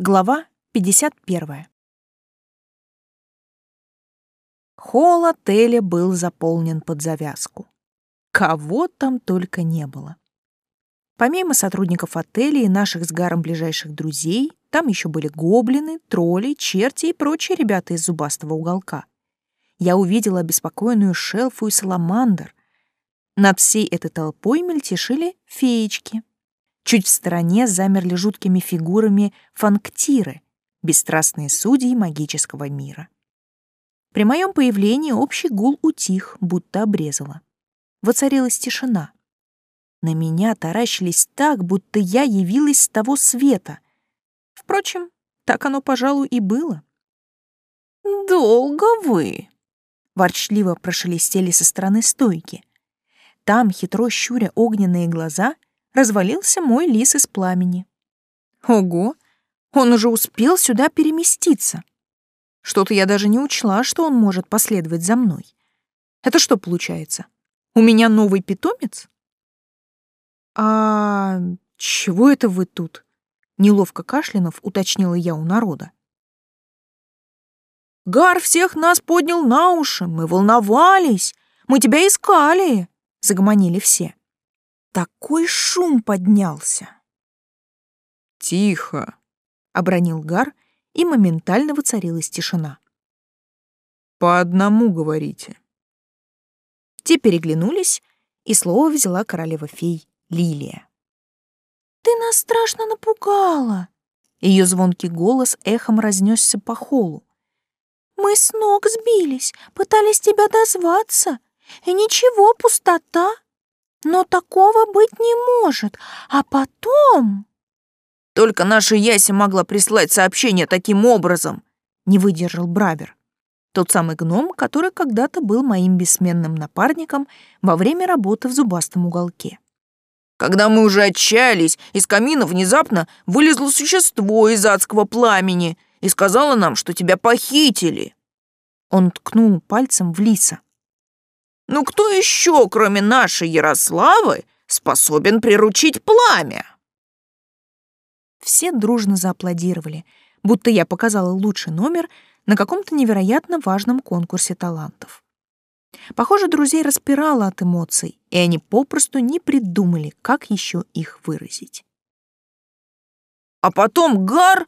Глава 51. Холл отеля был заполнен под завязку. Кого там только не было. Помимо сотрудников отеля и наших с Гаром ближайших друзей, там еще были гоблины, тролли, черти и прочие ребята из зубастого уголка. Я увидела обеспокоенную шелфу и саламандр. Над всей этой толпой мельтешили феечки. Чуть в стороне замерли жуткими фигурами фанктиры, бесстрастные судьи магического мира. При моем появлении общий гул утих, будто обрезало. Воцарилась тишина. На меня таращились так, будто я явилась с того света. Впрочем, так оно, пожалуй, и было. «Долго вы?» — ворчливо прошелестели со стороны стойки. Там, хитро щуря огненные глаза — развалился мой лис из пламени. Ого, он уже успел сюда переместиться. Что-то я даже не учла, что он может последовать за мной. Это что получается? У меня новый питомец? А чего это вы тут? Неловко кашлянув, уточнила я у народа. Гар всех нас поднял на уши, мы волновались, мы тебя искали, загомонили все. Такой шум поднялся. «Тихо!» — обронил Гар, и моментально воцарилась тишина. «По одному говорите». Те переглянулись, и слово взяла королева-фей Лилия. «Ты нас страшно напугала!» Ее звонкий голос эхом разнесся по холу. «Мы с ног сбились, пытались тебя дозваться, и ничего, пустота!» Но такого быть не может. А потом... Только наша Яся могла прислать сообщение таким образом, не выдержал Бравер. Тот самый гном, который когда-то был моим бессменным напарником во время работы в зубастом уголке. Когда мы уже отчаялись, из камина внезапно вылезло существо из адского пламени и сказала нам, что тебя похитили. Он ткнул пальцем в лиса. Ну кто еще, кроме нашей Ярославы, способен приручить пламя? Все дружно зааплодировали, будто я показала лучший номер на каком-то невероятно важном конкурсе талантов. Похоже, друзей распирало от эмоций, и они попросту не придумали, как еще их выразить. А потом Гар,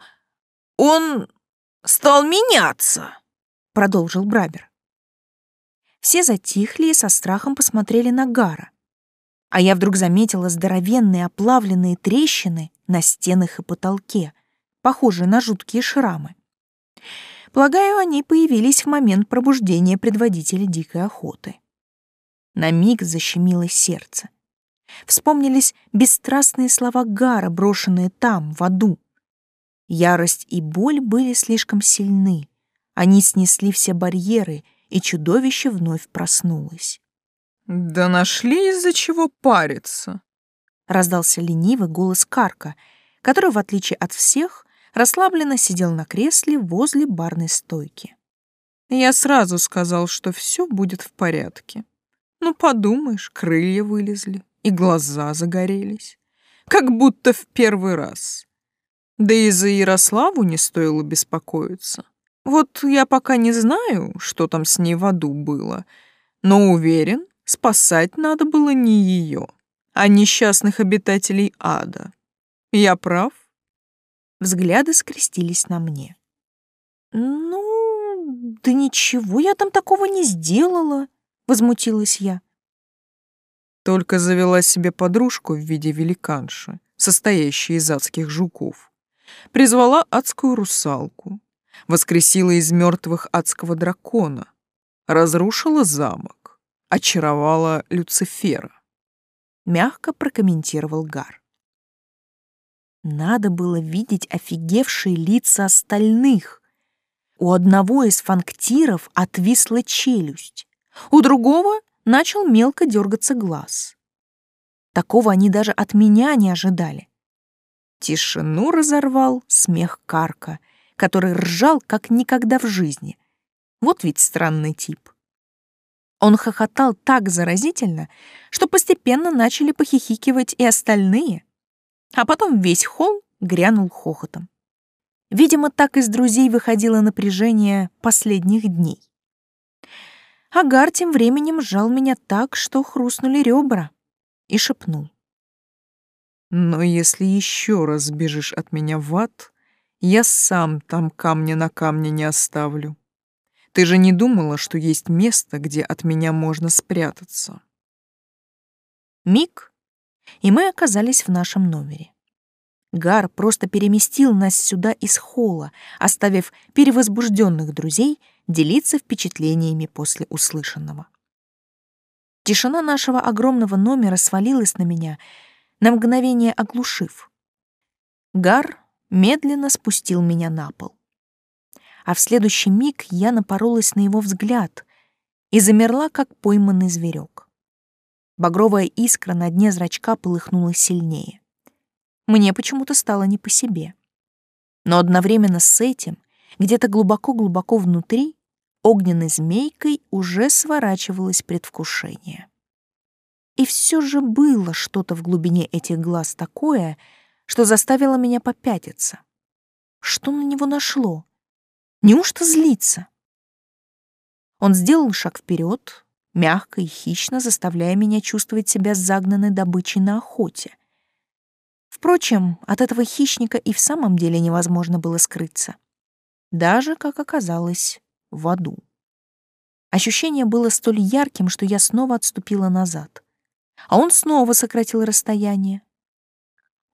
он стал меняться, продолжил Брабер. Все затихли и со страхом посмотрели на Гара. А я вдруг заметила здоровенные оплавленные трещины на стенах и потолке, похожие на жуткие шрамы. Полагаю, они появились в момент пробуждения предводителя дикой охоты. На миг защемило сердце. Вспомнились бесстрастные слова Гара, брошенные там, в аду. Ярость и боль были слишком сильны. Они снесли все барьеры — и чудовище вновь проснулось. «Да нашли из-за чего париться!» Раздался ленивый голос Карка, который, в отличие от всех, расслабленно сидел на кресле возле барной стойки. Я сразу сказал, что все будет в порядке. Ну, подумаешь, крылья вылезли и глаза загорелись. Как будто в первый раз. Да и за Ярославу не стоило беспокоиться. Вот я пока не знаю, что там с ней в аду было, но уверен, спасать надо было не ее, а несчастных обитателей ада. Я прав? Взгляды скрестились на мне. «Ну, да ничего я там такого не сделала», — возмутилась я. Только завела себе подружку в виде великанши, состоящей из адских жуков. Призвала адскую русалку, воскресила из мертвых адского дракона, разрушила замок, очаровала Люцифера. Мягко прокомментировал Гар. Надо было видеть офигевшие лица остальных. У одного из фанктиров отвисла челюсть, у другого начал мелко дергаться глаз. Такого они даже от меня не ожидали. Тишину разорвал смех Карка — который ржал как никогда в жизни. Вот ведь странный тип. Он хохотал так заразительно, что постепенно начали похихикивать и остальные, а потом весь холл грянул хохотом. Видимо, так из друзей выходило напряжение последних дней. Агар тем временем сжал меня так, что хрустнули ребра, и шепнул. «Но если еще раз бежишь от меня в ад, я сам там камня на камне не оставлю. Ты же не думала, что есть место, где от меня можно спрятаться?» Миг, и мы оказались в нашем номере. Гар просто переместил нас сюда из холла, оставив перевозбужденных друзей делиться впечатлениями после услышанного. Тишина нашего огромного номера свалилась на меня, на мгновение оглушив. Гар медленно спустил меня на пол. А в следующий миг я напоролась на его взгляд и замерла, как пойманный зверек. Багровая искра на дне зрачка полыхнула сильнее мне почему-то стало не по себе. Но одновременно с этим, где-то глубоко-глубоко внутри, огненной змейкой уже сворачивалось предвкушение. И все же было что-то в глубине этих глаз такое, что заставило меня попятиться. Что на него нашло? Неужто злиться? Он сделал шаг вперед, мягко и хищно заставляя меня чувствовать себя загнанной добычей на охоте. Впрочем, от этого хищника и в самом деле невозможно было скрыться. Даже, как оказалось, в аду. Ощущение было столь ярким, что я снова отступила назад. А он снова сократил расстояние.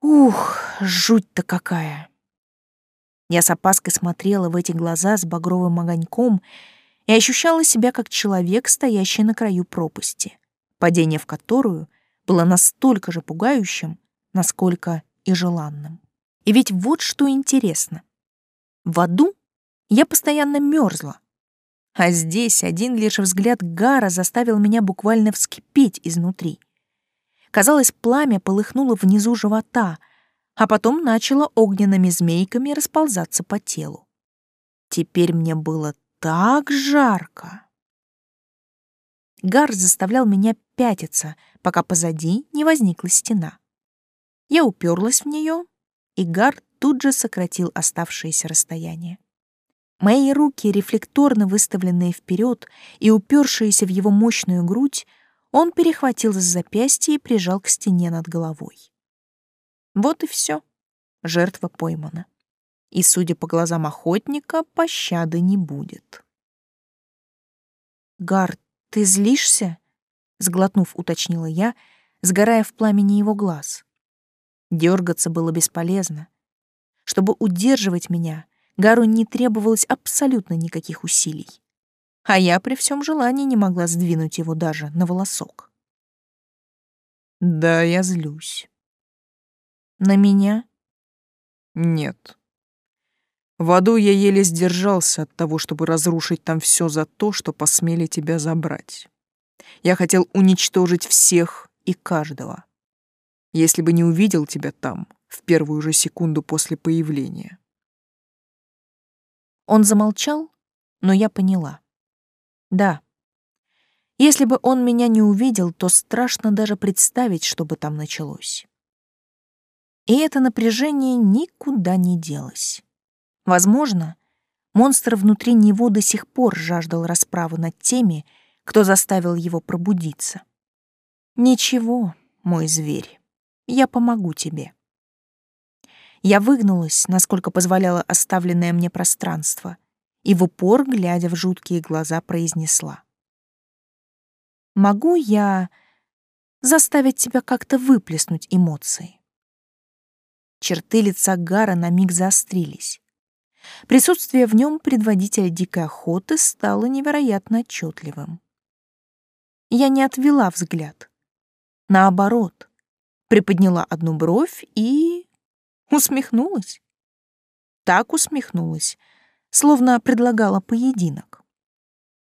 Ух, жуть-то какая! Я с опаской смотрела в эти глаза с багровым огоньком и ощущала себя как человек, стоящий на краю пропасти, падение в которую было настолько же пугающим, насколько и желанным. И ведь вот что интересно. В аду я постоянно мерзла, а здесь один лишь взгляд Гара заставил меня буквально вскипеть изнутри. Казалось, пламя полыхнуло внизу живота, а потом начало огненными змейками расползаться по телу. Теперь мне было так жарко. Гар заставлял меня пятиться, пока позади не возникла стена. Я уперлась в нее, и Гар тут же сократил оставшееся расстояние. Мои руки, рефлекторно выставленные вперед и упершиеся в его мощную грудь, он перехватил за запястье и прижал к стене над головой. Вот и все. Жертва поймана. И, судя по глазам охотника, пощады не будет. «Гар, ты злишься?» — сглотнув, уточнила я, сгорая в пламени его глаз. Дергаться было бесполезно. Чтобы удерживать меня, Гару не требовалось абсолютно никаких усилий. А я при всем желании не могла сдвинуть его даже на волосок. Да, я злюсь. На меня? Нет. В аду я еле сдержался от того, чтобы разрушить там все за то, что посмели тебя забрать. Я хотел уничтожить всех и каждого если бы не увидел тебя там в первую же секунду после появления. Он замолчал, но я поняла. Да. Если бы он меня не увидел, то страшно даже представить, что бы там началось. И это напряжение никуда не делось. Возможно, монстр внутри него до сих пор жаждал расправы над теми, кто заставил его пробудиться. Ничего, мой зверь я помогу тебе. Я выгнулась, насколько позволяло оставленное мне пространство, и в упор, глядя в жуткие глаза, произнесла. «Могу я заставить тебя как-то выплеснуть эмоции?» Черты лица Гара на миг заострились. Присутствие в нем предводителя дикой охоты стало невероятно отчетливым. Я не отвела взгляд. Наоборот, приподняла одну бровь и... усмехнулась. Так усмехнулась, словно предлагала поединок.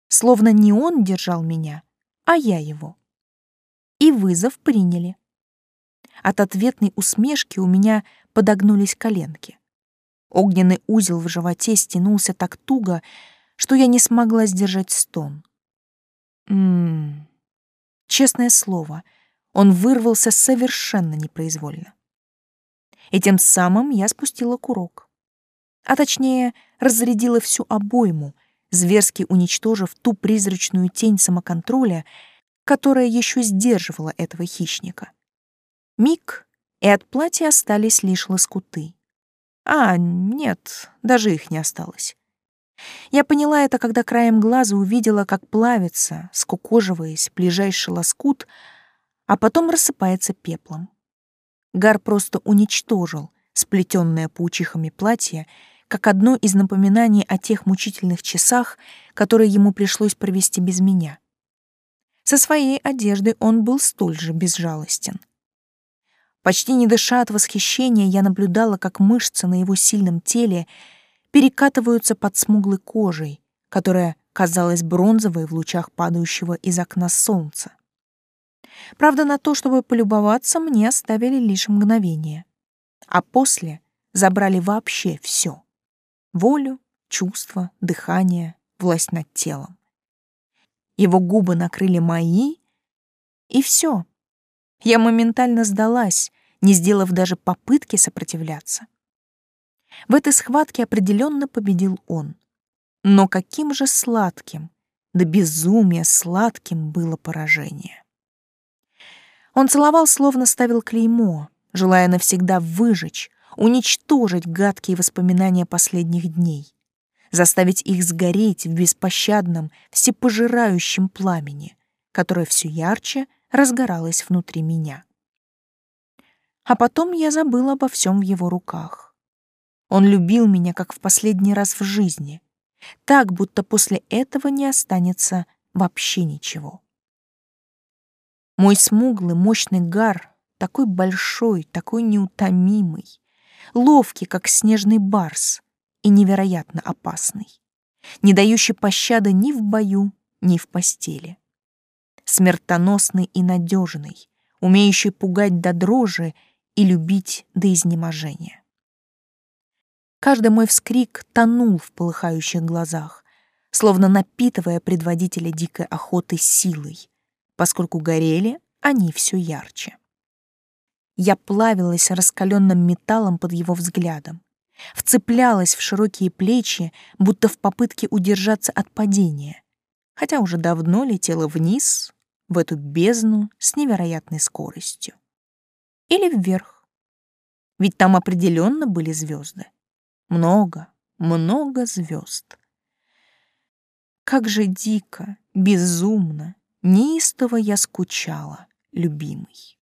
Словно не он держал меня, а я его. И вызов приняли. От ответной усмешки у меня подогнулись коленки. Огненный узел в животе стянулся так туго, что я не смогла сдержать стон. Ммм, честное слово — он вырвался совершенно непроизвольно. И тем самым я спустила курок. А точнее разрядила всю обойму, зверски уничтожив ту призрачную тень самоконтроля, которая еще сдерживала этого хищника. Миг, и от платья остались лишь лоскуты. А, нет, даже их не осталось. Я поняла это, когда краем глаза увидела, как плавится, скукоживаясь, ближайший лоскут, а потом рассыпается пеплом. Гар просто уничтожил сплетенное паучихами платье, как одно из напоминаний о тех мучительных часах, которые ему пришлось провести без меня. Со своей одеждой он был столь же безжалостен. Почти не дыша от восхищения, я наблюдала, как мышцы на его сильном теле перекатываются под смуглой кожей, которая казалась бронзовой в лучах падающего из окна солнца. Правда, на то, чтобы полюбоваться, мне оставили лишь мгновение. А после забрали вообще все: Волю, чувства, дыхание, власть над телом. Его губы накрыли мои, и все. Я моментально сдалась, не сделав даже попытки сопротивляться. В этой схватке определенно победил он. Но каким же сладким, да безумие сладким было поражение. Он целовал, словно ставил клеймо, желая навсегда выжечь, уничтожить гадкие воспоминания последних дней, заставить их сгореть в беспощадном, всепожирающем пламени, которое все ярче разгоралось внутри меня. А потом я забыла обо всем в его руках. Он любил меня, как в последний раз в жизни, так, будто после этого не останется вообще ничего. Мой смуглый, мощный гар, такой большой, такой неутомимый, ловкий, как снежный барс, и невероятно опасный, не дающий пощады ни в бою, ни в постели. Смертоносный и надежный, умеющий пугать до дрожи и любить до изнеможения. Каждый мой вскрик тонул в полыхающих глазах, словно напитывая предводителя дикой охоты силой, поскольку горели они все ярче. Я плавилась раскаленным металлом под его взглядом, вцеплялась в широкие плечи, будто в попытке удержаться от падения, хотя уже давно летела вниз, в эту бездну с невероятной скоростью. Или вверх. Ведь там определенно были звезды. Много, много звезд. Как же дико, безумно, неистово я скучала, любимый.